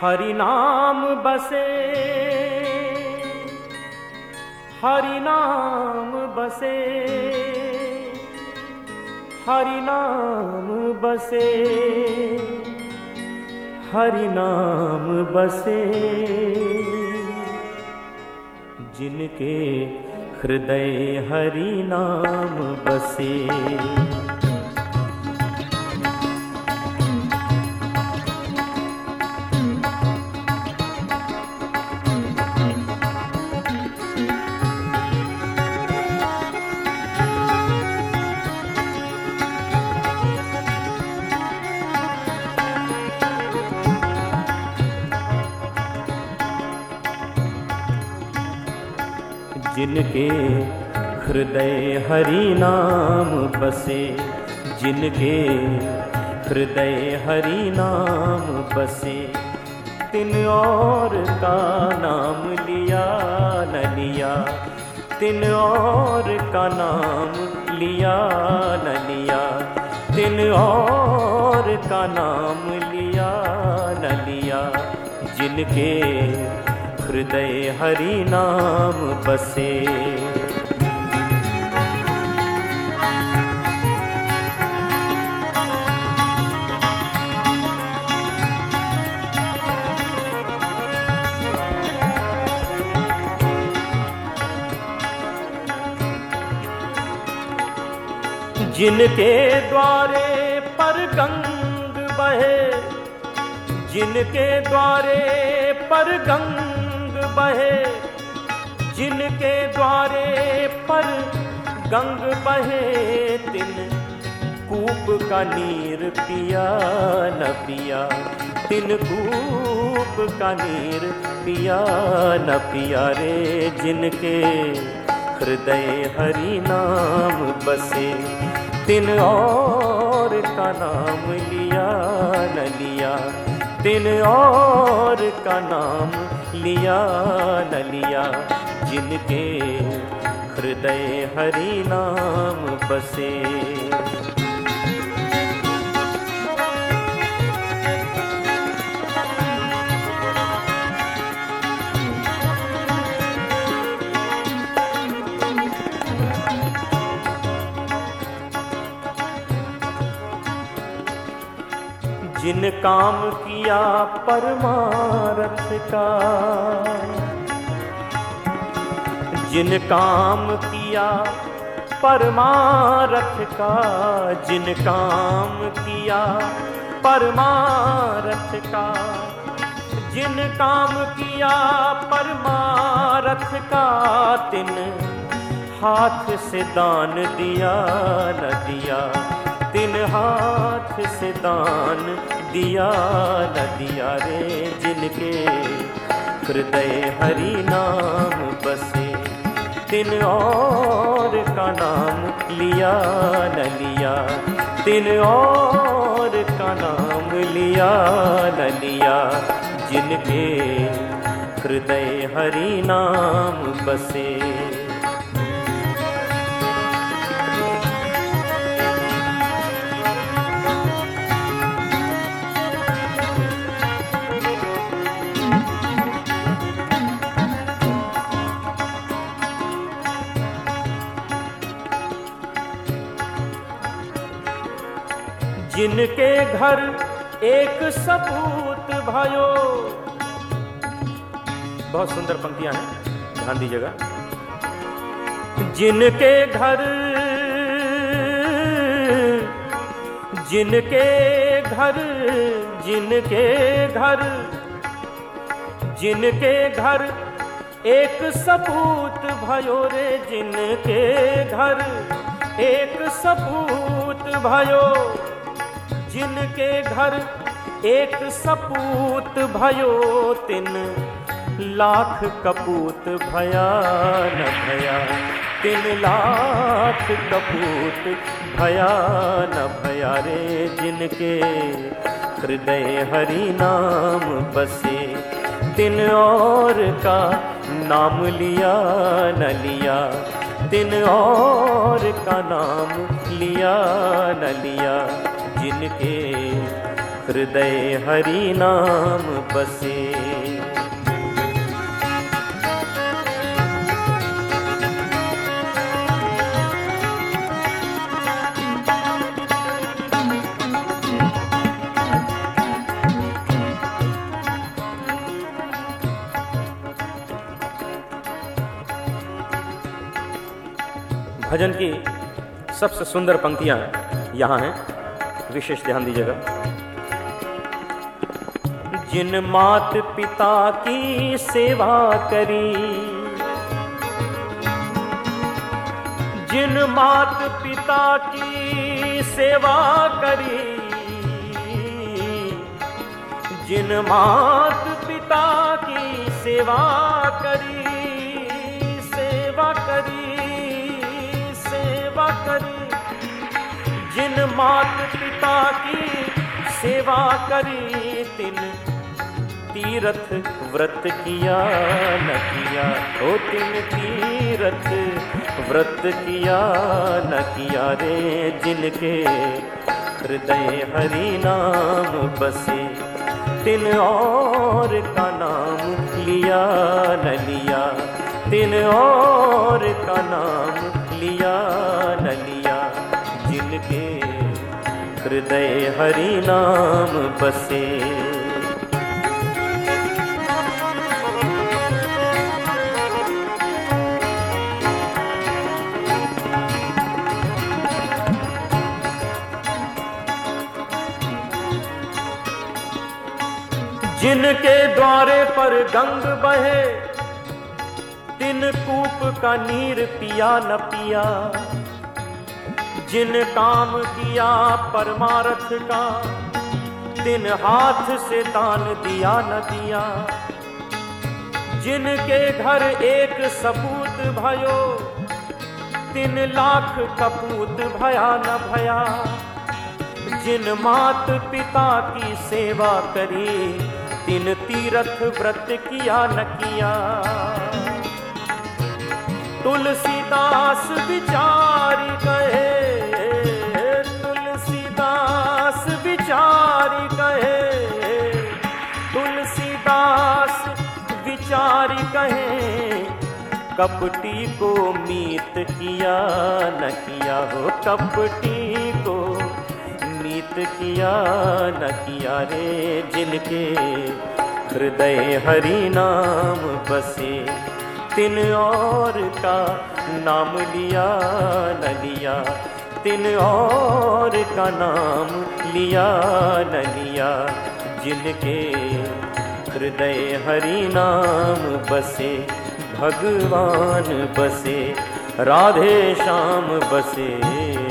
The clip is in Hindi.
हरि नाम बसे। हरि नाम बसे। हरि नाम बसे। हरि नाम बसे। जिनके हृदय हरि नाम बसे। जिनके हृदय हरि नाम बसे, जिनके हृदय हरि नाम बसे। तिन और का नाम लिया न लिया तिन और का नाम लिया न लिया तिन और का नाम लिया न लिया जिनके हृदय हरि नाम बसे। जिनके द्वारे पर गंग बहे जिनके द्वारे पर गंग बहे, जिनके द्वारे पर गंग बहे तिन कूप का नीर पिया न पिया तिन कूप का नीर पिया न पिया रे, जिनके हृदय हरि नाम बसे। तिन और का नाम लिया न लिया दिन और का नाम लिया न लिया जिनके हृदय हरि नाम बसे। जिन काम किया परमारथ का। जिन काम किया परमारथ का, जिन काम किया परमारथ का। जिन काम किया परमारथ का, तिन हाथ से दान दिया, न दिया। तिन हाथ से दान दिया न दिया रे जिनके। हृदय हरि नाम बसे तिन और का नाम लिया न लिया। तिन और का नाम लिया न लिया। जिनके हृदय हरि नाम बसे। जिनके घर एक सपूत भयो। बहुत सुंदर पंक्तियाँ हैं, ध्यान दीजिएगा। जिनके घर जिनके घर जिनके घर जिनके घर एक सपूत भयो रे, जिनके घर एक सपूत भयो। जिनके घर एक सपूत भयो, तिन लाख कपूत भया न भया। तिन लाख कपूत भया न भया रे, जिनके हृदय हरि नाम बसे। तिन और का नाम लिया न लिया। दिन और का नाम लिया न लिया। जिनके हृदय हरि नाम बसे। भजन की सबसे सुंदर पंक्तियाँ यहाँ हैं। विशेष ध्यान दीजिएगा। जिन मात पिता की सेवा करी, जिन मात पिता की सेवा करी, जिन मात पिता की सेवा करी सेवा करी सेवा करी। जिन मात पिता की सेवा करी, तिन तीरथ व्रत किया न किया। ओ तिन तीरथ व्रत किया न किया रे, जिनके हृदय हरि नाम बसे, तिन और का नाम लिया न लिया। तिन और का नाम लिया न लिया। हृदय हरि नाम बसे। जिनके द्वारे पर गंग बहे, तिन कूप का नीर पिया न पिया। जिन काम किया परमारथ का, तिन हाथ से दान दिया न दिया जिनके घर एक सपूत भयो, तिन लाख कपूत भया न भया। जिन मात पिता की सेवा करी, तिन तीरथ व्रत किया न किया। तुलसीदास विचारी कहे विचारी कहे, तुलसीदास विचारी कहे, कपटी को मीत किया न किया हो, कपटी को मीत किया न किया रे जिनके हृदय हरि नाम बसे, तिन और का नाम लिया न लिया, तिन और का नाम लिया न लिया जिनके हृदय हरि नाम बसे भगवान बसे राधे श्याम बसे।